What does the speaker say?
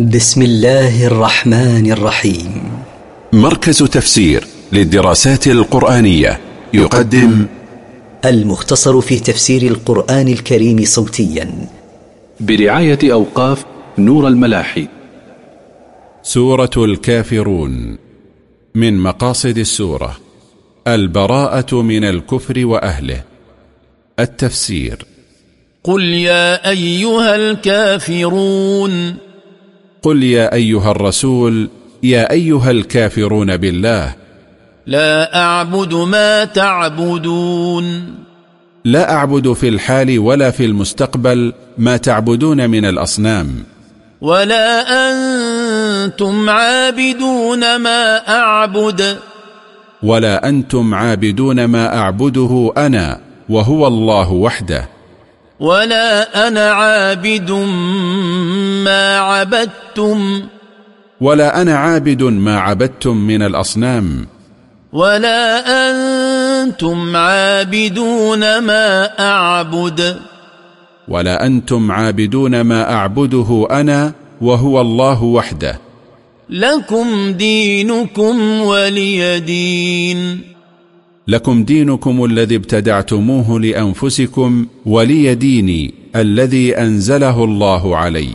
بسم الله الرحمن الرحيم. مركز تفسير للدراسات القرآنية يقدم المختصر في تفسير القرآن الكريم صوتيا. برعاية أوقاف نور الملاحي. سورة الكافرون. من مقاصد السورة البراءة من الكفر وأهله. التفسير قل يا أيها الكافرون قل يا أيها الرسول يا أيها الكافرون بالله. لا أعبد ما تعبدون. لا أعبد في الحال ولا في المستقبل ما تعبدون من الأصنام. ولا أنتم عابدون ما أعبد. ولا أنتم عابدون ما أعبده أنا وهو الله وحده. ولا أنا عابد ما عبدتم ولا أنا عابد ما عبدتم من الأصنام. ولا أنتم عابدون ما أعبد. ولا أنتم عابدون ما أعبده أنا وهو الله وحده. لكم دينكم ولي دين. لكم دينكم الذي ابتدعتموه لأنفسكم ولي ديني الذي أنزله الله علي.